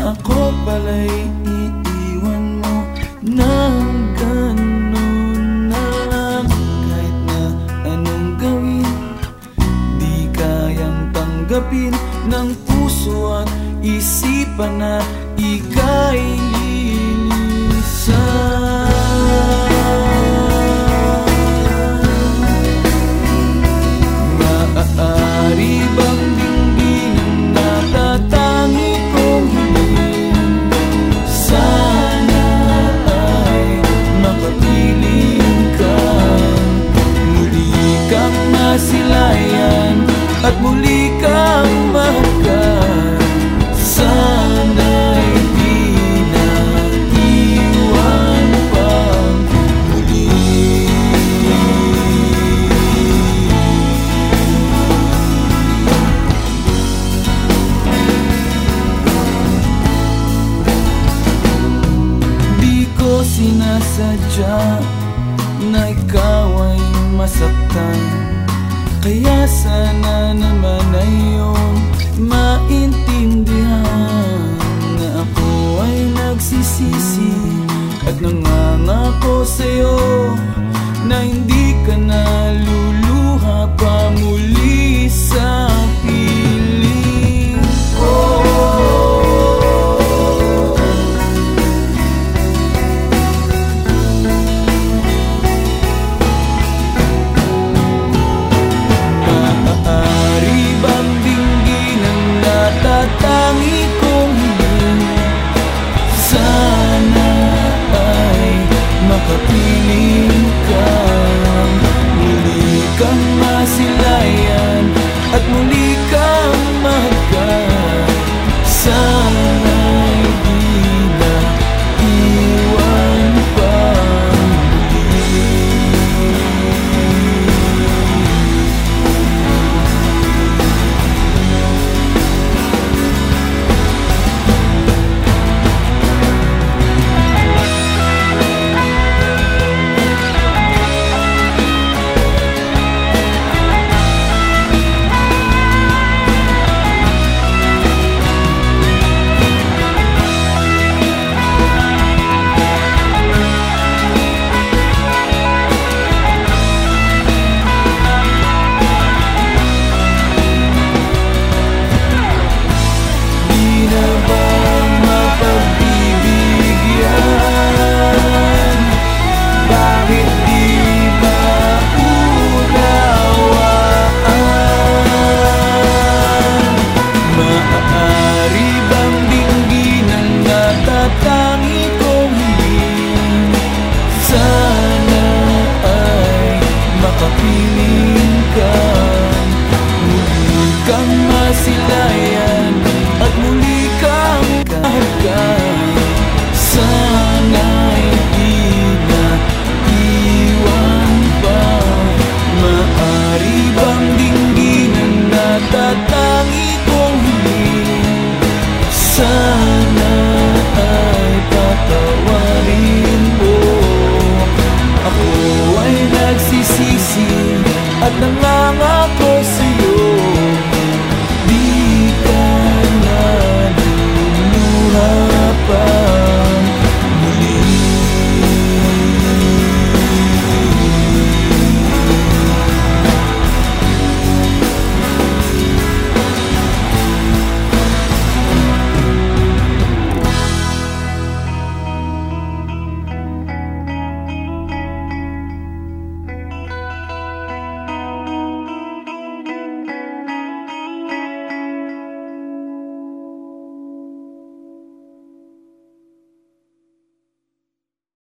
na ako pala'y iiwan mo ng ganun na lang. Kahit na anong gawin Di kayang tanggapin ng puso at isipan na ika'y sadya na ikaw ay masaktan. Kaya sana naman ay iyong maintindihan Na ako ay nagsisisi at nangangako sa'yo Na hindi ka na Karibang dingdinan natatangi kong hiling sa